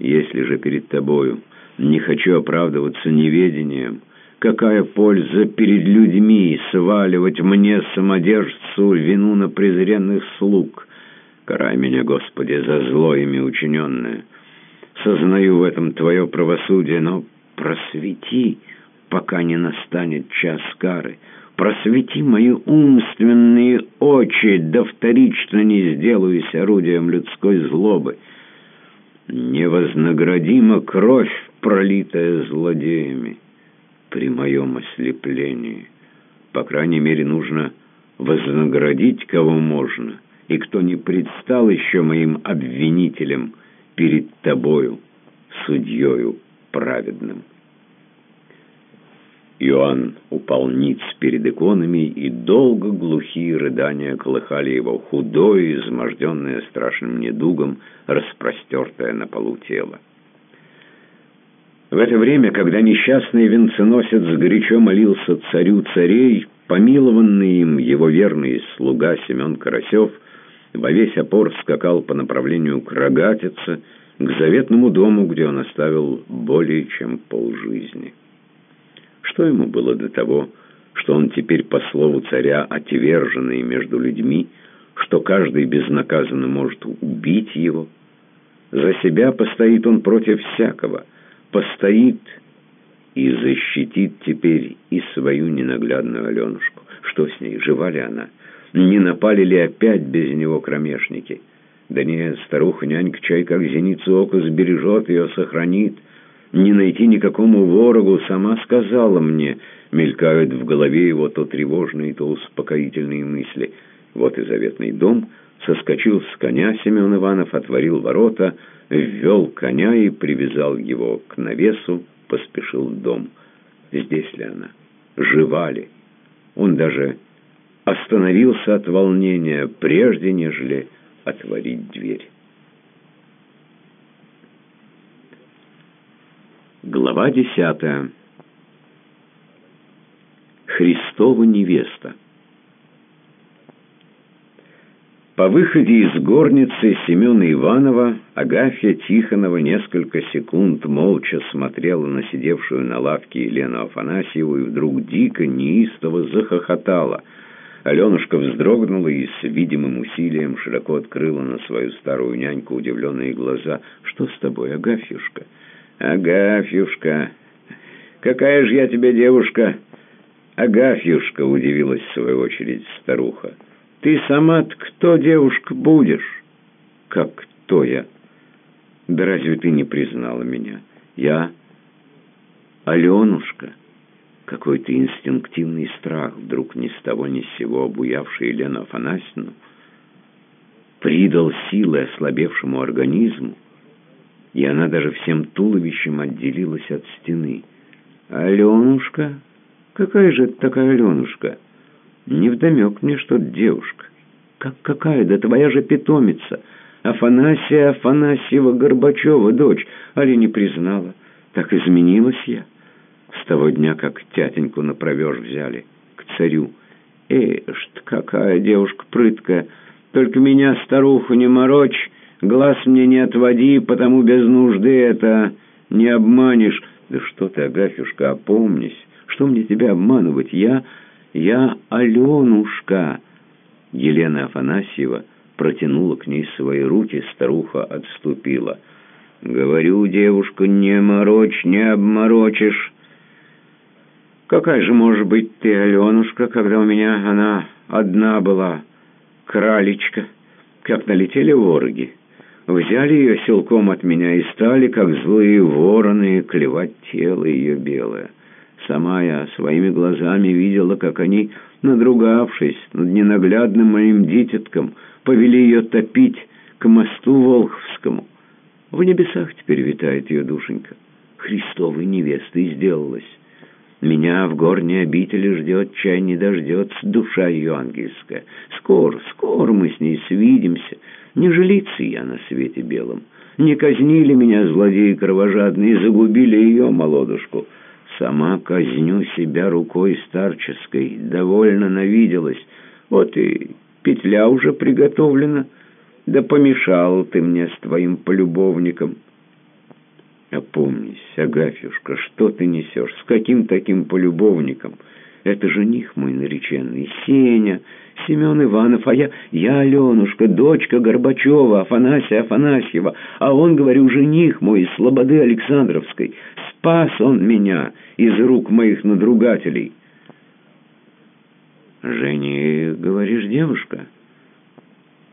A: Если же перед тобою не хочу оправдываться неведением, Какая польза перед людьми сваливать мне, самодержцу, вину на презренных слуг? Карай меня, Господи, за зло ими учиненное. сознаю в этом твое правосудие, но просвети, пока не настанет час кары. Просвети мои умственные очи, да вторично не сделаюсь орудием людской злобы. Невознаградима кровь, пролитая злодеями, при моем ослеплении. По крайней мере, нужно вознаградить, кого можно, и кто не предстал еще моим обвинителем перед тобою, судьею праведным. Иоанн упал ниц перед иконами, и долго глухие рыдания колыхали его худое, изможденное страшным недугом, распростертое на полу тело. В это время, когда несчастный венценосец горячо молился царю царей, помилованный им его верный слуга Семен Карасев во весь опор скакал по направлению к Рогатице, к заветному дому, где он оставил более чем полжизни. Что ему было до того, что он теперь, по слову царя, отверженный между людьми, что каждый безнаказанно может убить его? За себя постоит он против всякого, постоит и защитит теперь и свою ненаглядную Аленушку. Что с ней, жива ли она? Не напали ли опять без него кромешники? Да нет, старуха-нянька чай как зеницу ока сбережет ее, сохранит — не найти никакому ворогу, сама сказала мне. Мелькают в голове его то тревожные, то успокоительные мысли. Вот и заветный дом. Соскочил с коня Семен Иванов, отворил ворота, ввел коня и привязал его к навесу, поспешил в дом. Здесь ли она? Жива ли? Он даже остановился от волнения, прежде нежели отворить дверь. Глава десятая. Христова невеста. По выходе из горницы Семена Иванова Агафья Тихонова несколько секунд молча смотрела на сидевшую на лавке Елену Афанасьеву и вдруг дико, неистово захохотала. Аленушка вздрогнула и с видимым усилием широко открыла на свою старую няньку удивленные глаза. «Что с тобой, Агафьюшка?» «Агафьюшка! Какая же я тебе девушка!» «Агафьюшка!» — удивилась в свою очередь старуха. «Ты сама-то кто, девушка, будешь?» «Как кто я?» «Да разве ты не признала меня?» «Я Аленушка!» Какой-то инстинктивный страх, вдруг ни с того ни с сего обуявший Елену Афанасьевну, придал силы ослабевшему организму, и она даже всем туловищем отделилась от стены. «Аленушка? Какая же это такая Аленушка? Невдомек мне, что девушка. Как какая? Да твоя же питомица. Афанасия Афанасьева Горбачева, дочь. Али не признала. Так изменилась я. С того дня, как тятеньку на провеж взяли, к царю. Эй, что какая девушка прыткая. Только меня, старуху, не морочь». Глаз мне не отводи, потому без нужды это не обманешь. Да что ты, Агафюшка, опомнись. Что мне тебя обманывать? Я... я Аленушка. Елена Афанасьева протянула к ней свои руки, старуха отступила. «Говорю, девушка, не морочь, не обморочишь». «Какая же может быть ты, Аленушка, когда у меня она одна была, кралечка, как налетели вороги?» Взяли ее силком от меня и стали, как злые вороны, клевать тело ее белое. Сама я своими глазами видела, как они, надругавшись над ненаглядным моим дитятком, повели ее топить к мосту Волховскому. В небесах теперь витает ее душенька. Христовой невестой сделалась. Меня в горней обители ждет, чай не дождется, душа ее ангельская. Скоро, скоро мы с ней свидимся, не жилицы я на свете белом. Не казнили меня злодеи кровожадные, загубили ее, молодушку. Сама казню себя рукой старческой, довольно навиделась. Вот и петля уже приготовлена. Да помешал ты мне с твоим полюбовником. Опомнись, Агафьюшка, что ты несешь? С каким таким полюбовником? Это жених мой нареченный, Сеня, Семен Иванов, а я, я Аленушка, дочка Горбачева, Афанасия Афанасьева, а он, говорю, жених мой из Слободы Александровской. Спас он меня из рук моих надругателей». «Жени, говоришь, девушка?»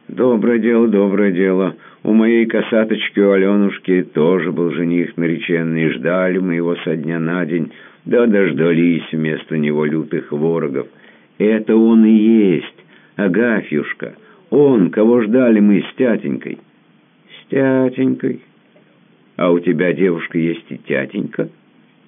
A: «Доброе дело, доброе дело. У моей косаточки, у Аленушки, тоже был жених нареченный. Ждали мы его со дня на день, да дождались вместо него лютых ворогов. Это он и есть, Агафьюшка. Он, кого ждали мы с тятенькой». «С тятенькой? А у тебя, девушка, есть и тятенька?»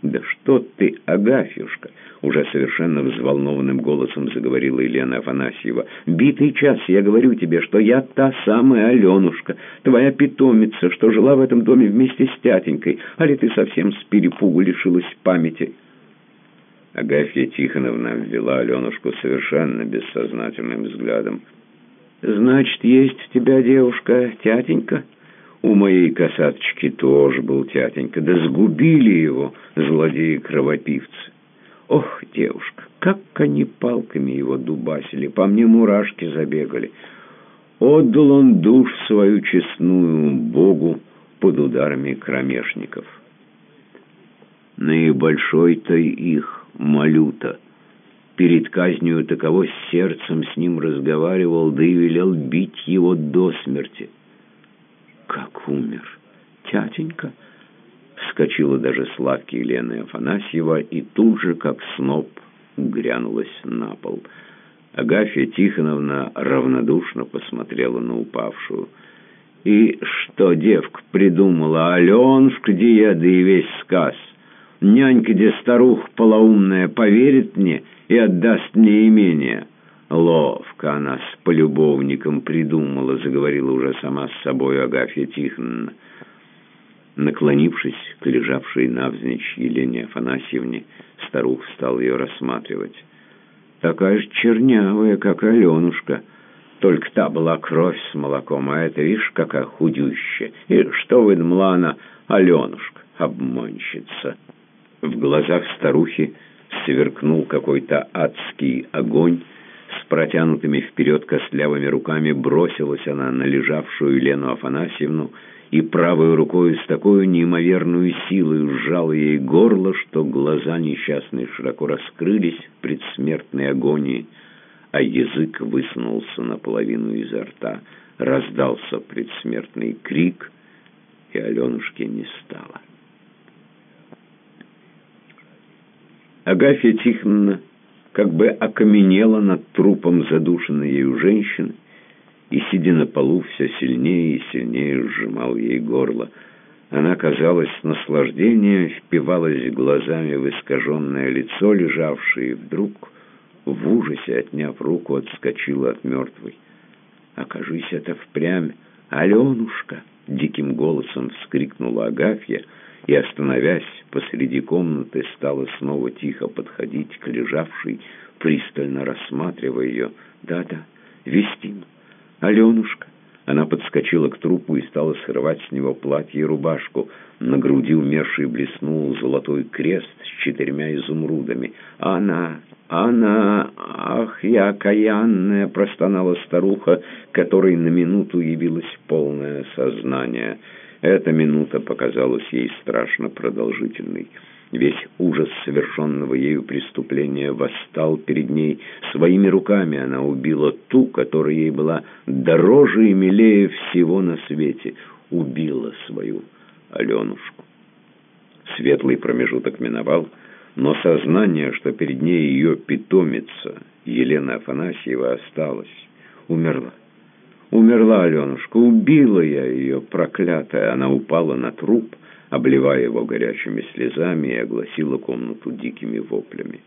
A: «Да что ты, Агафьюшка!» — уже совершенно взволнованным голосом заговорила Елена Афанасьева. «Битый час я говорю тебе, что я та самая Аленушка, твоя питомица, что жила в этом доме вместе с тятенькой, а ли ты совсем с перепугу лишилась памяти?» Агафья Тихоновна ввела Аленушку совершенно бессознательным взглядом. «Значит, есть у тебя, девушка, тятенька?» У моей косаточки тоже был тятенька, да сгубили его злодеи-кровопивцы. Ох, девушка, как они палками его дубасили, по мне мурашки забегали. Отдал он душ свою честную Богу под ударами кромешников. Наибольшой-то их малюта. Перед казнью таково сердцем с ним разговаривал, да и велел бить его до смерти. «Как умер? Тятенька?» Вскочила даже Славки Елены Афанасьева и тут же, как сноп, грянулась на пол. Агафья Тихоновна равнодушно посмотрела на упавшую. «И что девка придумала? Где да и весь сказ. Нянька, где старух полоумная, поверит мне и отдаст мне имение». Ловко она с полюбовником придумала, заговорила уже сама с собой Агафья Тихоновна. Наклонившись к лежавшей навзничь Елене Афанасьевне, старух стал ее рассматривать. Такая же чернявая, как Аленушка. Только та была кровь с молоком, а это, видишь, какая худющая. И что выдумала она, Аленушка, обманщица. В глазах старухи сверкнул какой-то адский огонь, протянутыми вперед костлявыми руками бросилась она на лежавшую Лену Афанасьевну и правой рукой с такой неимоверной силой сжала ей горло, что глаза несчастной широко раскрылись в предсмертной агонии, а язык высунулся наполовину изо рта. Раздался предсмертный крик, и Аленушки не стало. Агафья Тихоновна как бы окаменела над трупом задушенной ею женщины и, сидя на полу, все сильнее и сильнее сжимал ей горло. Она, казалось, с наслаждением впивалась глазами в искаженное лицо, лежавшее, и вдруг, в ужасе, отняв руку, отскочила от мертвой. «Окажись, это впрямь! Аленушка!» — диким голосом вскрикнула Агафья — и, остановясь посреди комнаты, стала снова тихо подходить к лежавшей, пристально рассматривая ее. «Да-да, Вестин, Аленушка». Она подскочила к трупу и стала срывать с него платье и рубашку. На груди умершей блеснул золотой крест с четырьмя изумрудами. «Она! Она! Ах, я окаянная!» — простонала старуха, которой на минуту явилось полное сознание — эта минута показалась ей страшно продолжительной. Весь ужас совершенного ею преступления восстал перед ней. Своими руками она убила ту, которая ей была дороже и милее всего на свете. Убила свою Аленушку. Светлый промежуток миновал, но сознание, что перед ней ее питомица, Елена Афанасьева, осталась, умерла. Умерла Аленушка, убила я ее, проклятая. Она упала на труп, обливая его горячими слезами, и огласила комнату дикими воплями.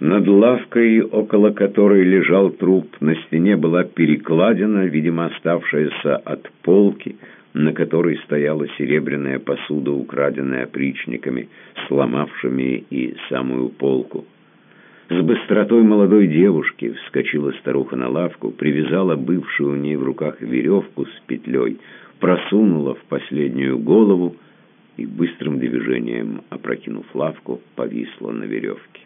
A: Над лавкой, около которой лежал труп, на стене была перекладина, видимо, оставшаяся от полки, на которой стояла серебряная посуда, украденная опричниками, сломавшими и самую полку. С быстротой молодой девушки вскочила старуха на лавку, привязала бывшую у ней в руках веревку с петлей, просунула в последнюю голову и быстрым движением, опрокинув лавку, повисла на веревке.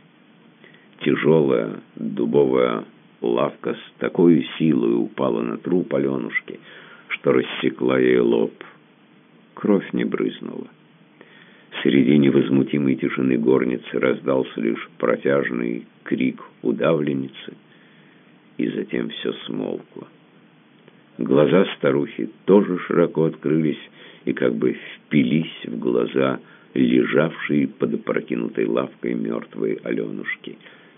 A: Тяжелая дубовая Лавка с такой силой упала на труп Аленушки, что рассекла ей лоб. Кровь не брызнула. Среди невозмутимой тишины горницы раздался лишь протяжный крик удавленницы, и затем все смолкло. Глаза старухи тоже широко открылись и как бы впились в глаза лежавшей под опрокинутой лавкой мертвой Аленушки.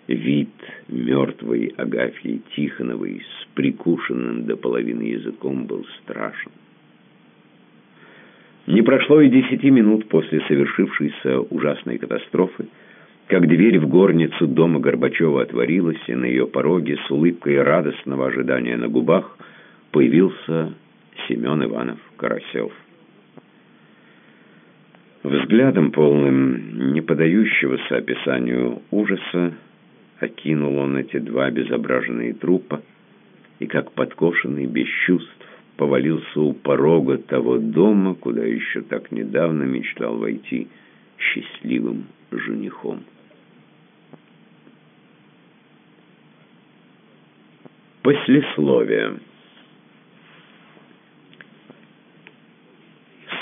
A: Вид мертвой Агафьи Тихоновой с прикушенным до половины языком был страшен. Не прошло и десяти минут после совершившейся ужасной катастрофы, как дверь в горницу дома Горбачева отворилась, и на ее пороге с улыбкой радостного ожидания на губах появился Семен Иванов Карасев. Взглядом полным, не подающегося описанию ужаса, окинул он эти два безображенные трупа и, как подкошенный, без чувств, повалился у порога того дома, куда еще так недавно мечтал войти счастливым женихом. Послесловие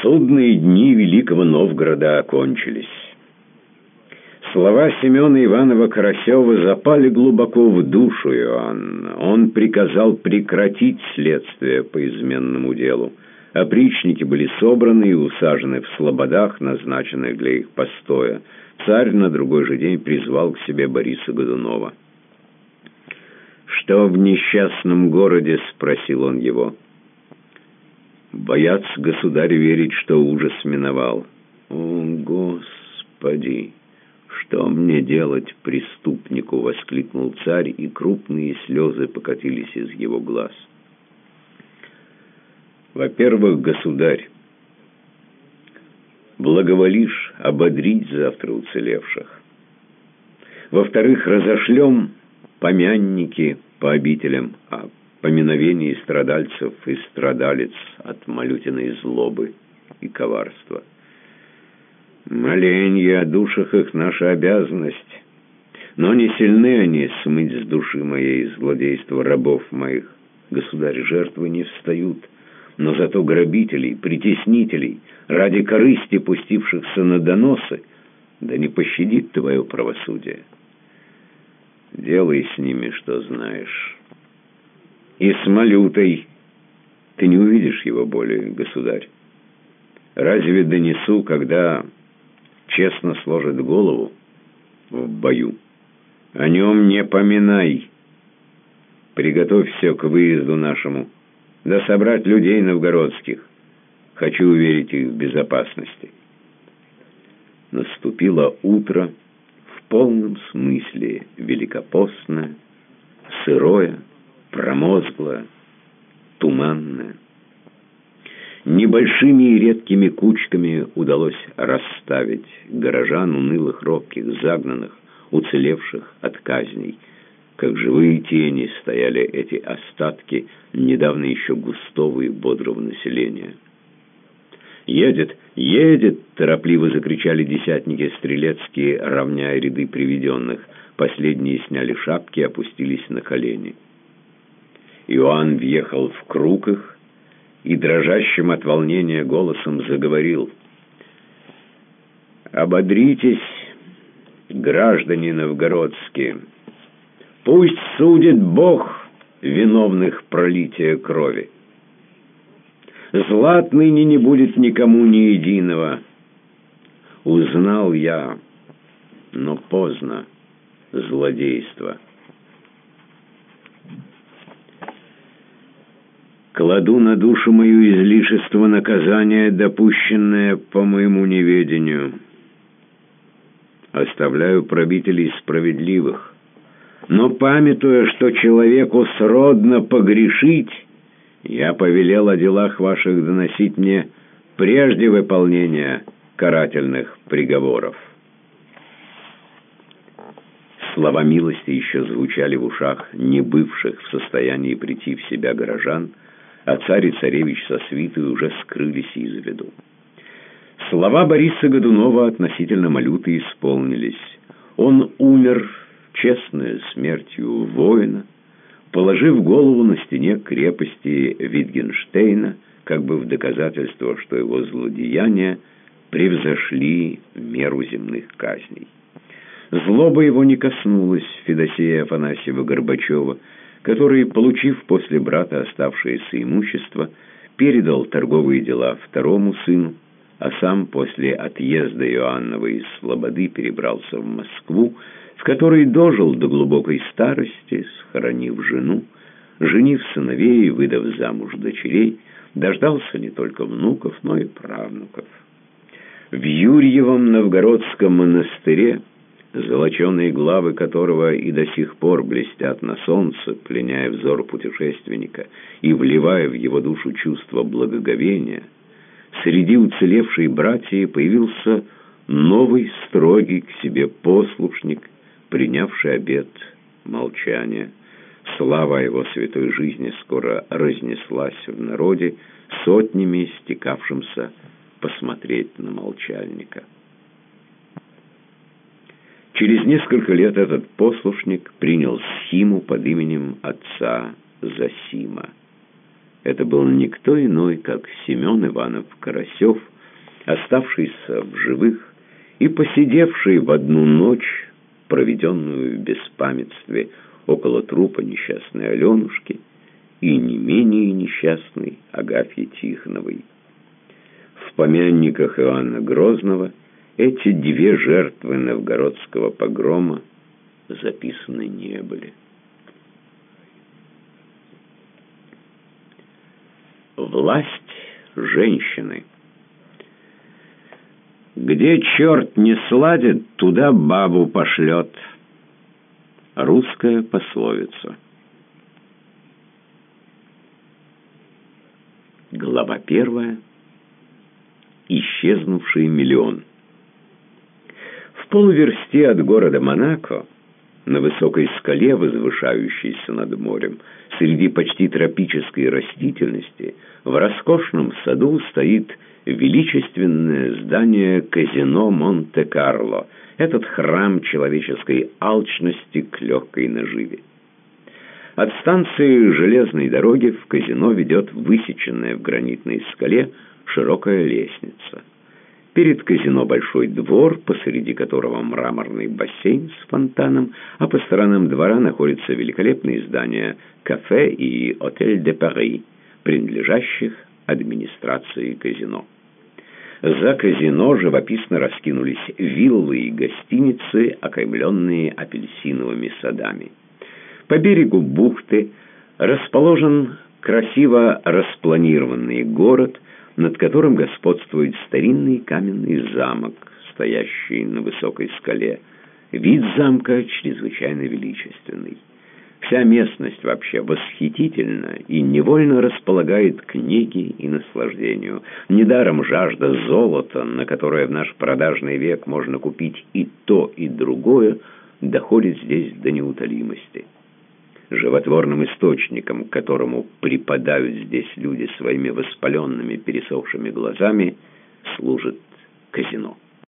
A: Судные дни Великого Новгорода окончились. Слова Семена Иванова Карасева запали глубоко в душу Иоанна. Он приказал прекратить следствие по изменному делу. Опричники были собраны и усажены в слободах, назначенных для их постоя. Царь на другой же день призвал к себе Бориса Годунова. «Что в несчастном городе?» — спросил он его. Боятся государь верить, что ужас миновал. «О, Господи! Что мне делать преступнику?» — воскликнул царь, и крупные слезы покатились из его глаз. «Во-первых, государь, благоволишь ободрить завтра уцелевших. Во-вторых, разошлем помянники по обителям, а поминовении страдальцев и страдалец от малютиной злобы и коварства. Моленье о душах их наша обязанность, но не сильны они смыть с души моей злодейство рабов моих. Государь, жертвы не встают, но зато грабителей, притеснителей, ради корысти пустившихся на доносы, да не пощадит твое правосудие. Делай с ними, что знаешь» и с Малютой. Ты не увидишь его более, государь. Разве донесу, когда честно сложит голову в бою? О нем не поминай. Приготовь все к выезду нашему, да собрать людей новгородских. Хочу уверить их в безопасности. Наступило утро в полном смысле великопостное, сырое, промозглая, туманная. Небольшими и редкими кучками удалось расставить горожан унылых, робких, загнанных, уцелевших от казней. Как живые тени стояли эти остатки недавно еще густого и бодрого населения. «Едет! Едет!» — торопливо закричали десятники стрелецкие, равняя ряды приведенных. Последние сняли шапки и опустились на колени. Иоанн въехал в круг их и дрожащим от волнения голосом заговорил. «Ободритесь, граждане новгородские! Пусть судит Бог виновных пролития крови! Зла отныне не будет никому ни единого. Узнал я, но поздно, злодейство». Кладу на душу мою излишество наказания, допущенное по моему неведению. Оставляю правителей справедливых. Но, памятуя, что человеку сродно погрешить, я повелел о делах ваших доносить мне прежде выполнения карательных приговоров. Слова милости еще звучали в ушах не бывших в состоянии прийти в себя горожан, а царь и царевич со свитой уже скрылись из виду. Слова Бориса Годунова относительно Малюты исполнились. Он умер честной смертью воина, положив голову на стене крепости Витгенштейна, как бы в доказательство, что его злодеяния превзошли меру земных казней. Злоба его не коснулась Федосея Афанасьева Горбачева, который, получив после брата оставшееся имущество, передал торговые дела второму сыну, а сам после отъезда Иоаннова из Слободы перебрался в Москву, в которой дожил до глубокой старости, схоронив жену, женив сыновей и выдав замуж дочерей, дождался не только внуков, но и правнуков. В Юрьевом Новгородском монастыре, золоченые главы которого и до сих пор блестят на солнце, пленяя взор путешественника и вливая в его душу чувство благоговения, среди уцелевшей братьи появился новый строгий к себе послушник, принявший обет молчания. Слава его святой жизни скоро разнеслась в народе сотнями стекавшимся посмотреть на молчальника. Через несколько лет этот послушник принял схиму под именем отца Засима. Это был никто иной, как Семен Иванов Карасев, оставшийся в живых и посидевший в одну ночь, проведенную в беспамятстве около трупа несчастной Аленушки и не менее несчастной Агафьи Тихоновой. В помянниках Иоанна Грозного эти две жертвы новгородского погрома записаны не были. Власть женщины. Где черт не сладит, туда бабу пошлет. Русская пословица. Глава первая. Исчезнувший миллион. Полуверсте от города Монако на высокой скале, возвышающейся над морем, среди почти тропической растительности, в роскошном саду стоит величественное здание казино Монте-Карло, этот храм человеческой алчности к легкой наживе. От станции железной дороги в казино ведет высеченная в гранитной скале широкая лестница. Перед казино большой двор, посреди которого мраморный бассейн с фонтаном, а по сторонам двора находятся великолепные здания кафе и отель де Пари, принадлежащих администрации казино. За казино живописно раскинулись виллы и гостиницы, окаймленные апельсиновыми садами. По берегу бухты расположен красиво распланированный город – над которым господствует старинный каменный замок, стоящий на высокой скале. Вид замка чрезвычайно величественный. Вся местность вообще восхитительна и невольно располагает к книге и наслаждению. Недаром жажда золота, на которое в наш продажный век можно купить и то, и другое, доходит здесь до неутолимости животворным источником, к которому припадают здесь люди своими воспаленными пересохшими глазами, служит казино.